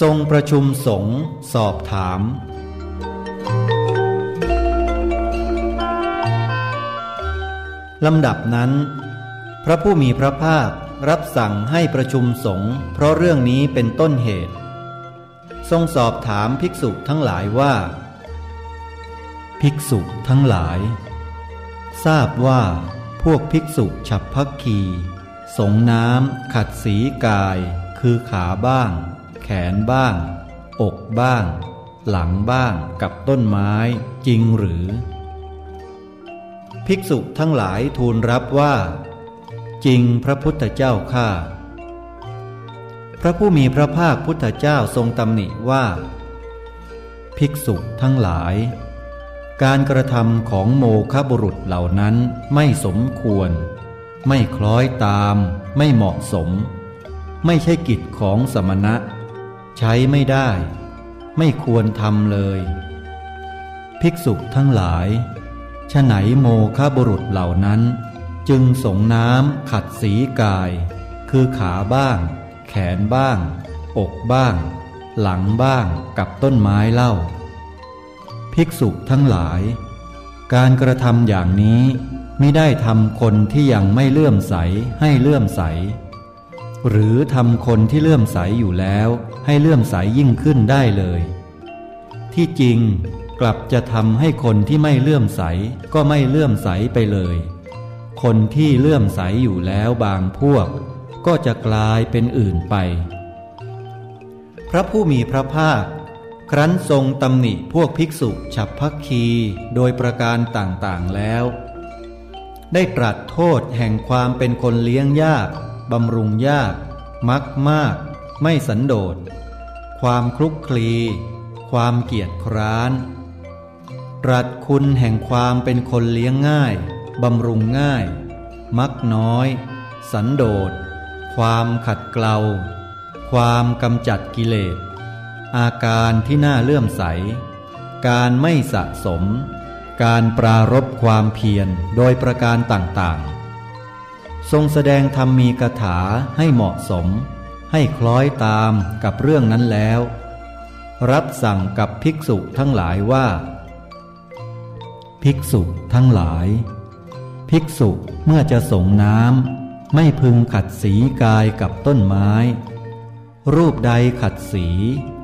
ทรงประชุมสงฆ์สอบถาม ลำดับนั้น พระผู้มีพระภาครับสั่งให้ประชุมสงฆ์เพราะเรื่องนี้เป็นต้นเหตุ ทรงสอบถามภิกษุทั้งหลายว่า ภิกษุทั้งหลาย ทราบว่าพวกภิกษุฉับพักคี สงน้ำขัดสีกาย คือขาบ้าง นบ้าง อกบ้าง หลังบ้างกับต้นไม้จริงหรือ ภิกษุทั้งหลายทูลรับว่า จริงพระพุทธเจ้าข้าพระผู้มีพระภาคพุทธเจ้าทรงตำหนิว่า ภิกษุทั้งหลาย การกระทำของโมฆบุรุษเหล่านั้นไม่สมควร ไม่คล้อยตาม ไม่เหมาะสม ไม่ใช่กิจของสมณะ ใช้ไม่ได้ ไม่ควรทำเลย ภิกษุทั้งหลายฉไหนโมฆบุรุษเหล่านั้น จึงสงน้ำขัดสีกาย คือขาบ้าง แขนบ้าง อกบ้าง หลังบ้างกับต้นไม้เล่า ภิกษุทั้งหลาย การกระทำอย่างนี้ไม่ได้ทำคนที่ยังไม่เลื่อมใสให้เลื่อมใส หรือทำคนที่เลื่อมใสอยู่แล้ว ให้เลื่อมใสยิ่งขึ้นได้เลย ที่จริงกลับจะทำให้คนที่ไม่เลื่อมใสก็ไม่เลื่อมใสไปเลย คนที่เลื่อมใสอยู่แล้วบางพวก ก็จะกลายเป็นอื่นไป พระผู้มีพระภาค ครั้นทรงตำหนิพวกภิกษุฉับพักคีโดยประการต่างๆแล้ว ได้ตรัสโทษแห่งความเป็นคนเลี้ยงยาก บำรุงยาก มักมาก ไม่สันโดษ ความคลุกคลี ความเกียจคร้านตรัสคุณแห่งความเป็นคนเลี้ยงง่าย บำรุงง่าย มักน้อย สันโดษ ความขัดเกลา ความกำจัดกิเลส อาการที่น่าเลื่อมใส การไม่สะสม การปรารบความเพียรโดยประการต่างๆ ทรงแสดงธรรมมีกถาให้เหมาะสม ให้คล้อยตามกับเรื่องนั้นแล้ว รับสั่งกับภิกษุทั้งหลายว่า ภิกษุทั้งหลาย ภิกษุเมื่อจะส่งน้ำไม่พึงขัดสีกายกับต้นไม้ รูปใดขัดสี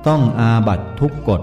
ต้องอาบัตทุกกฎ